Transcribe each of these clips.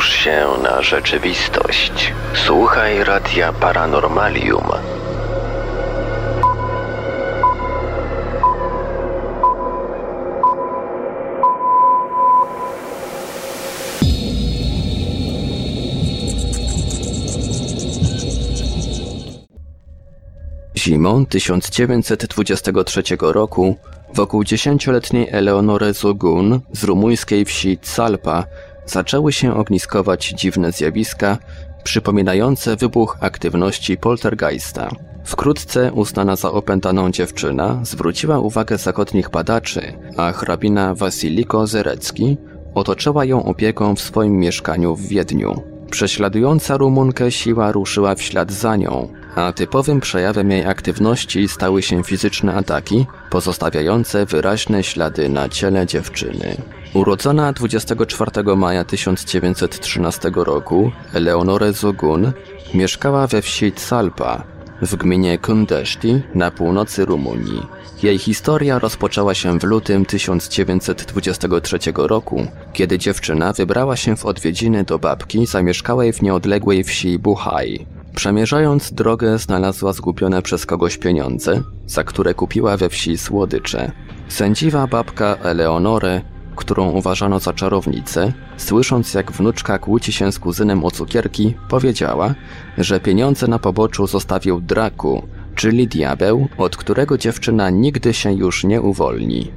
się na rzeczywistość. Słuchaj Radia Paranormalium. Zimą 1923 roku wokół dziesięcioletniej Eleonory Zogun z rumuńskiej wsi Calpa zaczęły się ogniskować dziwne zjawiska przypominające wybuch aktywności poltergeista. Wkrótce uznana za opętaną dziewczyna zwróciła uwagę zachodnich badaczy, a hrabina Wasiliko Zerecki otoczyła ją opieką w swoim mieszkaniu w Wiedniu. Prześladująca Rumunkę siła ruszyła w ślad za nią, a typowym przejawem jej aktywności stały się fizyczne ataki, pozostawiające wyraźne ślady na ciele dziewczyny. Urodzona 24 maja 1913 roku, Eleonore Zogun mieszkała we wsi Calpa w gminie Kundeszti na północy Rumunii. Jej historia rozpoczęła się w lutym 1923 roku, kiedy dziewczyna wybrała się w odwiedziny do babki zamieszkałej w nieodległej wsi Buchaj. Przemierzając drogę znalazła zgubione przez kogoś pieniądze, za które kupiła we wsi słodycze. Sędziwa babka Eleonore, którą uważano za czarownicę, słysząc jak wnuczka kłóci się z kuzynem o cukierki, powiedziała, że pieniądze na poboczu zostawił Draku, czyli diabeł, od którego dziewczyna nigdy się już nie uwolni.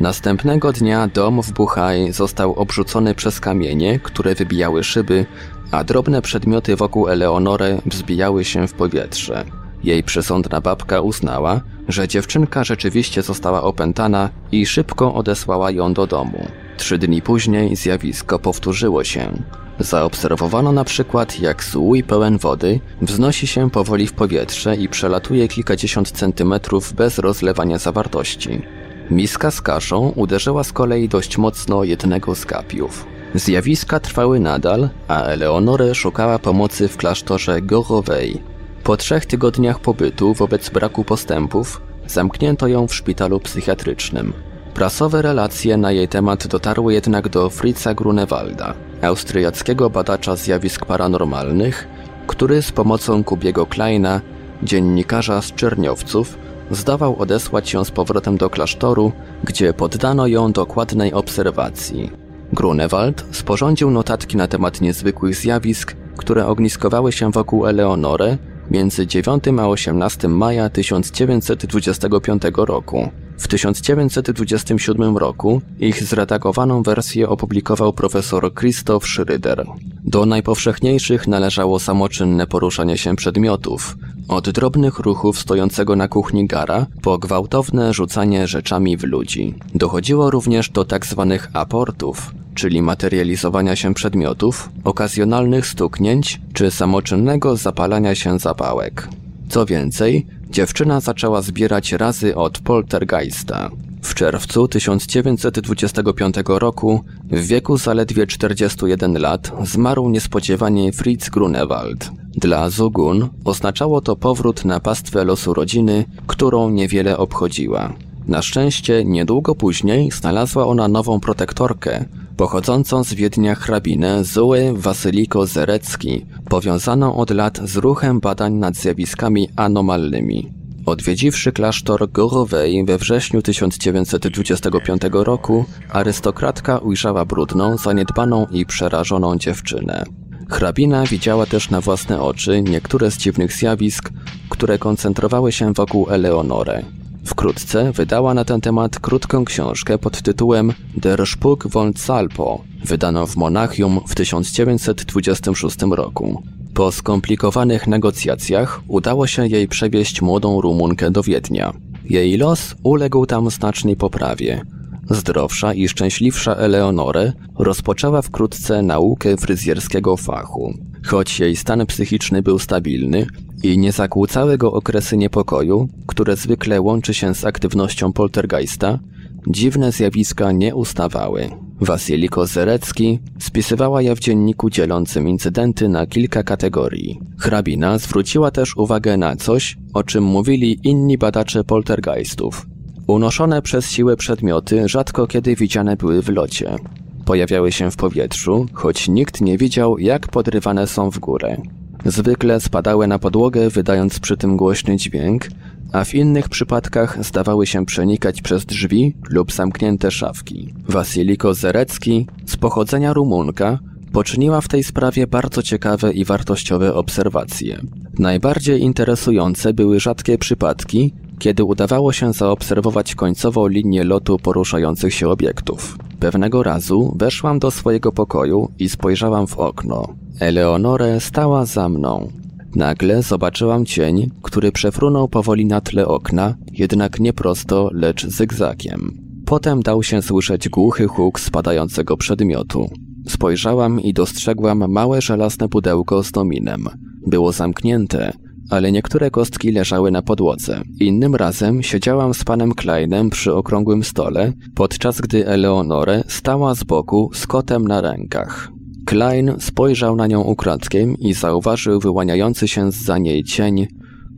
Następnego dnia dom w Buchaj został obrzucony przez kamienie, które wybijały szyby, a drobne przedmioty wokół Eleonory wzbijały się w powietrze. Jej przesądna babka uznała, że dziewczynka rzeczywiście została opętana i szybko odesłała ją do domu. Trzy dni później zjawisko powtórzyło się. Zaobserwowano na przykład, jak słój pełen wody wznosi się powoli w powietrze i przelatuje kilkadziesiąt centymetrów bez rozlewania zawartości. Miska z kaszą uderzyła z kolei dość mocno jednego z gapiów. Zjawiska trwały nadal, a Eleonore szukała pomocy w klasztorze Gorowej. Po trzech tygodniach pobytu wobec braku postępów zamknięto ją w szpitalu psychiatrycznym. Prasowe relacje na jej temat dotarły jednak do Fritza Grunewalda, austriackiego badacza zjawisk paranormalnych, który z pomocą Kubiego Kleina, dziennikarza z Czerniowców, zdawał odesłać ją z powrotem do klasztoru, gdzie poddano ją dokładnej obserwacji. Grunewald sporządził notatki na temat niezwykłych zjawisk, które ogniskowały się wokół Eleonory między 9 a 18 maja 1925 roku. W 1927 roku ich zredagowaną wersję opublikował profesor Christoph Schröder. Do najpowszechniejszych należało samoczynne poruszanie się przedmiotów, od drobnych ruchów stojącego na kuchni gara po gwałtowne rzucanie rzeczami w ludzi. Dochodziło również do tak zwanych aportów, czyli materializowania się przedmiotów, okazjonalnych stuknięć czy samoczynnego zapalania się zapałek. Co więcej, dziewczyna zaczęła zbierać razy od poltergeista. W czerwcu 1925 roku, w wieku zaledwie 41 lat, zmarł niespodziewanie Fritz Grunewald. Dla Zugun oznaczało to powrót na pastwę losu rodziny, którą niewiele obchodziła. Na szczęście niedługo później znalazła ona nową protektorkę, pochodzącą z Wiednia hrabinę Zoe Wasyliko Zerecki, powiązaną od lat z ruchem badań nad zjawiskami anomalnymi. Odwiedziwszy klasztor Gorowej we wrześniu 1925 roku, arystokratka ujrzała brudną, zaniedbaną i przerażoną dziewczynę. Hrabina widziała też na własne oczy niektóre z dziwnych zjawisk, które koncentrowały się wokół Eleonory. Wkrótce wydała na ten temat krótką książkę pod tytułem Der Spuk von Salpo, wydaną w Monachium w 1926 roku. Po skomplikowanych negocjacjach udało się jej przewieźć młodą Rumunkę do Wiednia. Jej los uległ tam znacznej poprawie. Zdrowsza i szczęśliwsza Eleonore rozpoczęła wkrótce naukę fryzjerskiego fachu. Choć jej stan psychiczny był stabilny i nie zakłócały go okresy niepokoju, które zwykle łączy się z aktywnością poltergeista, dziwne zjawiska nie ustawały. Wasiliko Zerecki spisywała je w dzienniku dzielącym incydenty na kilka kategorii. Hrabina zwróciła też uwagę na coś, o czym mówili inni badacze poltergeistów. Unoszone przez siłę przedmioty rzadko kiedy widziane były w locie. Pojawiały się w powietrzu, choć nikt nie widział, jak podrywane są w górę. Zwykle spadały na podłogę, wydając przy tym głośny dźwięk, a w innych przypadkach zdawały się przenikać przez drzwi lub zamknięte szafki. Wasiliko Zerecki, z pochodzenia Rumunka, poczyniła w tej sprawie bardzo ciekawe i wartościowe obserwacje. Najbardziej interesujące były rzadkie przypadki, kiedy udawało się zaobserwować końcową linię lotu poruszających się obiektów. Pewnego razu weszłam do swojego pokoju i spojrzałam w okno. Eleonore stała za mną. Nagle zobaczyłam cień, który przefrunął powoli na tle okna, jednak nie prosto, lecz zygzakiem. Potem dał się słyszeć głuchy huk spadającego przedmiotu. Spojrzałam i dostrzegłam małe żelazne pudełko z dominem. Było zamknięte, ale niektóre kostki leżały na podłodze. Innym razem siedziałam z panem Kleinem przy okrągłym stole, podczas gdy Eleonore stała z boku z kotem na rękach. Klein spojrzał na nią ukradkiem i zauważył wyłaniający się za niej cień,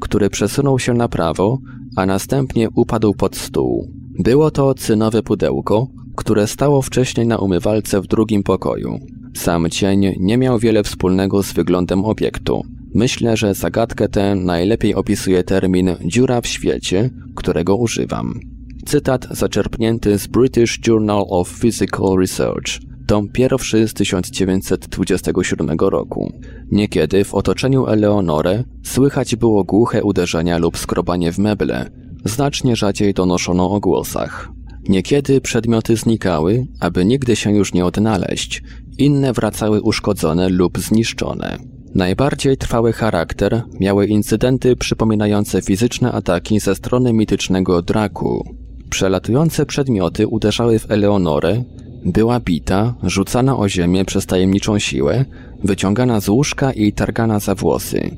który przesunął się na prawo, a następnie upadł pod stół. Było to cynowe pudełko, które stało wcześniej na umywalce w drugim pokoju. Sam cień nie miał wiele wspólnego z wyglądem obiektu. Myślę, że zagadkę tę najlepiej opisuje termin dziura w świecie, którego używam. Cytat zaczerpnięty z British Journal of Physical Research, tom pierwszy z 1927 roku. Niekiedy w otoczeniu Eleonore słychać było głuche uderzenia lub skrobanie w meble, znacznie rzadziej donoszono o głosach. Niekiedy przedmioty znikały, aby nigdy się już nie odnaleźć, inne wracały uszkodzone lub zniszczone. Najbardziej trwały charakter miały incydenty przypominające fizyczne ataki ze strony mitycznego Draku. Przelatujące przedmioty uderzały w Eleonorę, była bita, rzucana o ziemię przez tajemniczą siłę, wyciągana z łóżka i targana za włosy.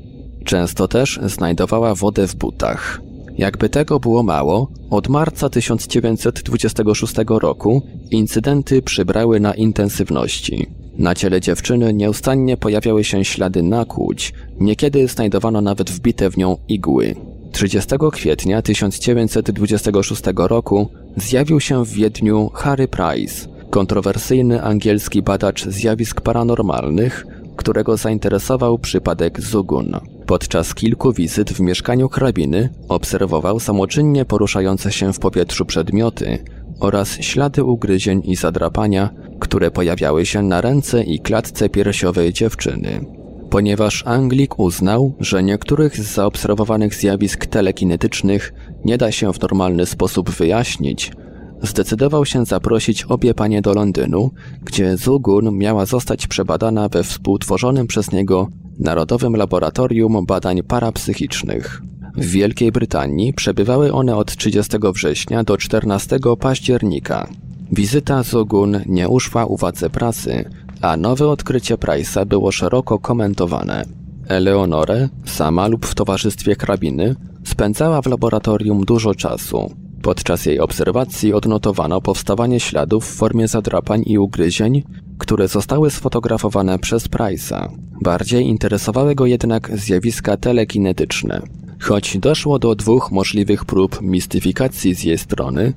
Często też znajdowała wodę w butach. Jakby tego było mało, od marca 1926 roku incydenty przybrały na intensywności. Na ciele dziewczyny nieustannie pojawiały się ślady nakłuć, niekiedy znajdowano nawet wbite w nią igły. 30 kwietnia 1926 roku zjawił się w Wiedniu Harry Price, kontrowersyjny angielski badacz zjawisk paranormalnych, którego zainteresował przypadek Zugun. Podczas kilku wizyt w mieszkaniu hrabiny obserwował samoczynnie poruszające się w powietrzu przedmioty oraz ślady ugryzień i zadrapania, które pojawiały się na ręce i klatce piersiowej dziewczyny. Ponieważ Anglik uznał, że niektórych z zaobserwowanych zjawisk telekinetycznych nie da się w normalny sposób wyjaśnić, zdecydował się zaprosić obie panie do Londynu, gdzie Zugun miała zostać przebadana we współtworzonym przez niego Narodowym Laboratorium Badań Parapsychicznych. W Wielkiej Brytanii przebywały one od 30 września do 14 października. Wizyta Zugun nie uszła uwadze prasy, a nowe odkrycie Price'a było szeroko komentowane. Eleonore, sama lub w towarzystwie hrabiny, spędzała w laboratorium dużo czasu. Podczas jej obserwacji odnotowano powstawanie śladów w formie zadrapań i ugryzień, które zostały sfotografowane przez Price'a. Bardziej interesowały go jednak zjawiska telekinetyczne. Choć doszło do dwóch możliwych prób mistyfikacji z jej strony,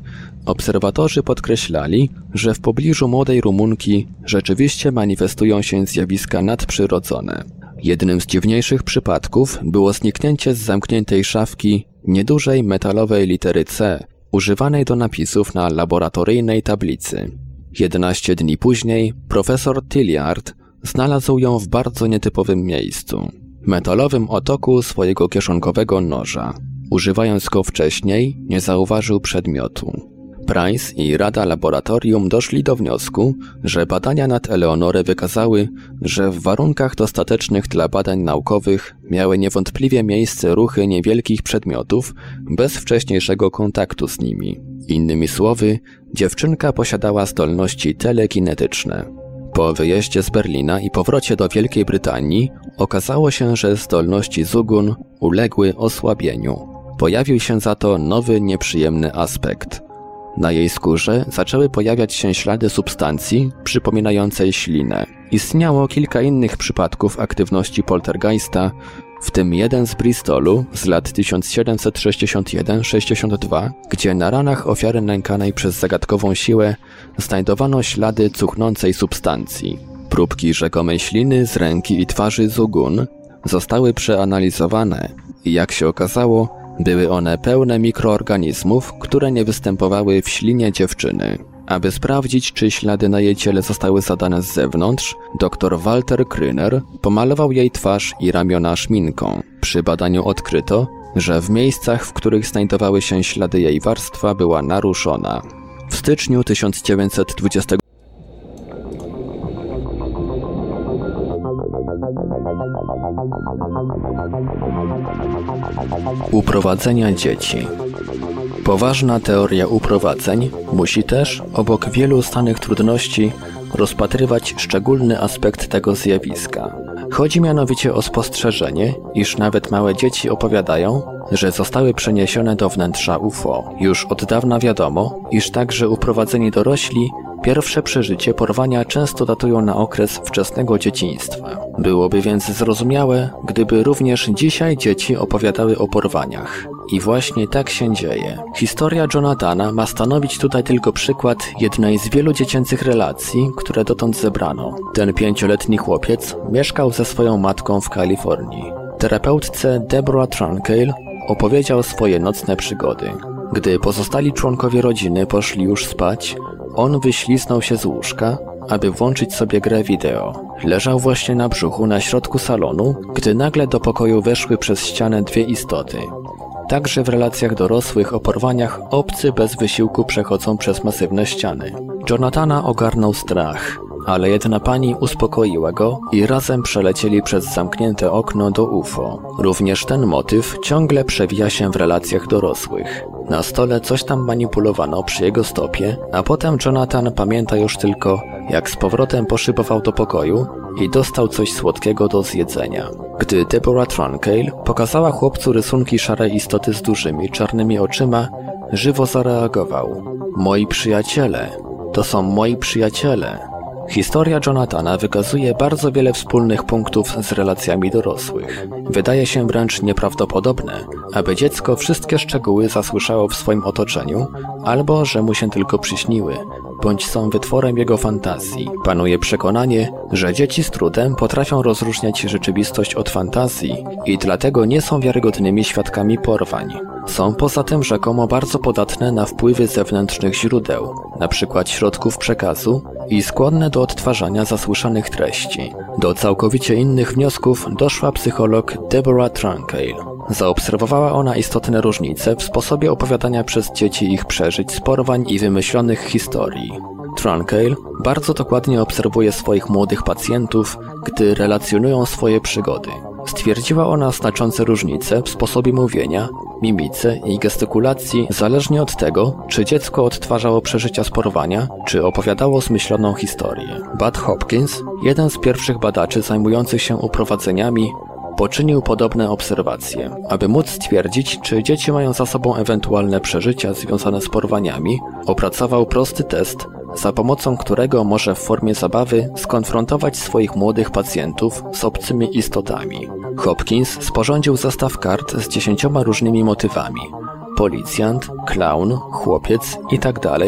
obserwatorzy podkreślali, że w pobliżu młodej Rumunki rzeczywiście manifestują się zjawiska nadprzyrodzone. Jednym z dziwniejszych przypadków było zniknięcie z zamkniętej szafki niedużej metalowej litery C, używanej do napisów na laboratoryjnej tablicy. 11 dni później profesor Tilliard znalazł ją w bardzo nietypowym miejscu metalowym otoku swojego kieszonkowego noża. Używając go wcześniej, nie zauważył przedmiotu. Price i Rada Laboratorium doszli do wniosku, że badania nad Eleonorę wykazały, że w warunkach dostatecznych dla badań naukowych miały niewątpliwie miejsce ruchy niewielkich przedmiotów bez wcześniejszego kontaktu z nimi. Innymi słowy, dziewczynka posiadała zdolności telekinetyczne. Po wyjeździe z Berlina i powrocie do Wielkiej Brytanii okazało się, że zdolności Zugun uległy osłabieniu. Pojawił się za to nowy, nieprzyjemny aspekt. Na jej skórze zaczęły pojawiać się ślady substancji przypominającej ślinę. Istniało kilka innych przypadków aktywności poltergeista, w tym jeden z Bristolu z lat 1761-62, gdzie na ranach ofiary nękanej przez zagadkową siłę znajdowano ślady cuchnącej substancji. Próbki rzekomej śliny z ręki i twarzy Zugun zostały przeanalizowane i jak się okazało, były one pełne mikroorganizmów, które nie występowały w ślinie dziewczyny. Aby sprawdzić, czy ślady na jej ciele zostały zadane z zewnątrz, dr Walter Kryner pomalował jej twarz i ramiona szminką. Przy badaniu odkryto, że w miejscach, w których znajdowały się ślady jej warstwa była naruszona. W styczniu 1920 Uprowadzenia dzieci. Poważna teoria uprowadzeń musi też, obok wielu stanych trudności, rozpatrywać szczególny aspekt tego zjawiska. Chodzi mianowicie o spostrzeżenie, iż nawet małe dzieci opowiadają, że zostały przeniesione do wnętrza UFO. Już od dawna wiadomo, iż także uprowadzeni dorośli Pierwsze przeżycie porwania często datują na okres wczesnego dzieciństwa. Byłoby więc zrozumiałe, gdyby również dzisiaj dzieci opowiadały o porwaniach. I właśnie tak się dzieje. Historia Jonathana ma stanowić tutaj tylko przykład jednej z wielu dziecięcych relacji, które dotąd zebrano. Ten pięcioletni chłopiec mieszkał ze swoją matką w Kalifornii. Terapeutce Deborah Trunkale opowiedział swoje nocne przygody. Gdy pozostali członkowie rodziny poszli już spać, on wyślisnął się z łóżka, aby włączyć sobie grę wideo. Leżał właśnie na brzuchu na środku salonu, gdy nagle do pokoju weszły przez ścianę dwie istoty. Także w relacjach dorosłych o porwaniach obcy bez wysiłku przechodzą przez masywne ściany. Jonathana ogarnął strach, ale jedna pani uspokoiła go i razem przelecieli przez zamknięte okno do UFO. Również ten motyw ciągle przewija się w relacjach dorosłych. Na stole coś tam manipulowano przy jego stopie, a potem Jonathan pamięta już tylko, jak z powrotem poszybował do pokoju i dostał coś słodkiego do zjedzenia. Gdy Deborah Trunkale pokazała chłopcu rysunki szarej istoty z dużymi, czarnymi oczyma, żywo zareagował. Moi przyjaciele, to są moi przyjaciele. Historia Jonathana wykazuje bardzo wiele wspólnych punktów z relacjami dorosłych. Wydaje się wręcz nieprawdopodobne, aby dziecko wszystkie szczegóły zasłyszało w swoim otoczeniu, albo że mu się tylko przyśniły, bądź są wytworem jego fantazji. Panuje przekonanie, że dzieci z trudem potrafią rozróżniać rzeczywistość od fantazji i dlatego nie są wiarygodnymi świadkami porwań. Są poza tym rzekomo bardzo podatne na wpływy zewnętrznych źródeł, np. środków przekazu i skłonne do odtwarzania zasłyszanych treści. Do całkowicie innych wniosków doszła psycholog Deborah Trunkale. Zaobserwowała ona istotne różnice w sposobie opowiadania przez dzieci ich przeżyć z porwań i wymyślonych historii. Trunkale bardzo dokładnie obserwuje swoich młodych pacjentów, gdy relacjonują swoje przygody. Stwierdziła ona znaczące różnice w sposobie mówienia, mimice i gestykulacji zależnie od tego, czy dziecko odtwarzało przeżycia z porwania, czy opowiadało zmyśloną historię. Bud Hopkins, jeden z pierwszych badaczy zajmujących się uprowadzeniami, poczynił podobne obserwacje. Aby móc stwierdzić, czy dzieci mają za sobą ewentualne przeżycia związane z porwaniami, opracował prosty test, za pomocą którego może w formie zabawy skonfrontować swoich młodych pacjentów z obcymi istotami. Hopkins sporządził zestaw kart z dziesięcioma różnymi motywami. Policjant, klaun, chłopiec itd. Tak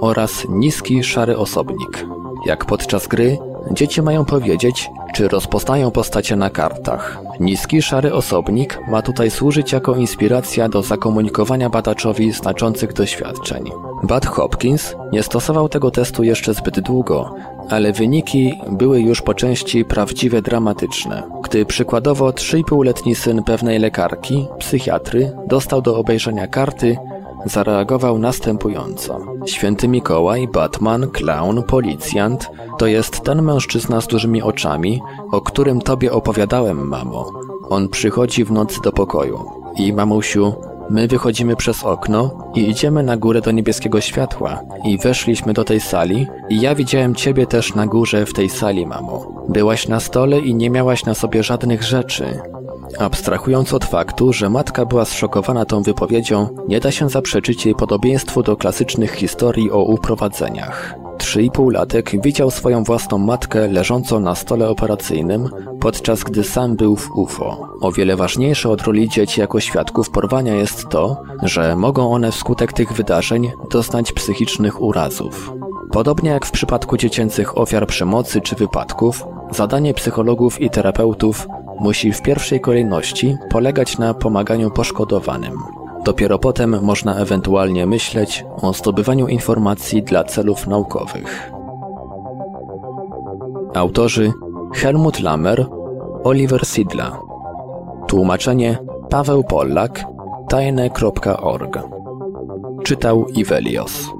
oraz niski, szary osobnik. Jak podczas gry, dzieci mają powiedzieć, czy rozpoznają postacie na kartach. Niski, szary osobnik ma tutaj służyć jako inspiracja do zakomunikowania badaczowi znaczących doświadczeń. Bud Hopkins nie stosował tego testu jeszcze zbyt długo, ale wyniki były już po części prawdziwie dramatyczne. Gdy przykładowo 3,5-letni syn pewnej lekarki, psychiatry, dostał do obejrzenia karty, zareagował następująco. Święty Mikołaj, Batman, Clown, Policjant to jest ten mężczyzna z dużymi oczami, o którym tobie opowiadałem, mamo. On przychodzi w nocy do pokoju. I mamusiu, my wychodzimy przez okno i idziemy na górę do niebieskiego światła. I weszliśmy do tej sali i ja widziałem ciebie też na górze w tej sali, mamo. Byłaś na stole i nie miałaś na sobie żadnych rzeczy. Abstrahując od faktu, że matka była zszokowana tą wypowiedzią, nie da się zaprzeczyć jej podobieństwu do klasycznych historii o uprowadzeniach. Trzyipółlatek widział swoją własną matkę leżącą na stole operacyjnym, podczas gdy sam był w UFO. O wiele ważniejsze od roli dzieci jako świadków porwania jest to, że mogą one wskutek tych wydarzeń doznać psychicznych urazów. Podobnie jak w przypadku dziecięcych ofiar przemocy czy wypadków, zadanie psychologów i terapeutów musi w pierwszej kolejności polegać na pomaganiu poszkodowanym. Dopiero potem można ewentualnie myśleć o zdobywaniu informacji dla celów naukowych. Autorzy Helmut Lammer, Oliver Sidla. Tłumaczenie Paweł Pollak, tajne.org. Czytał Ivelios.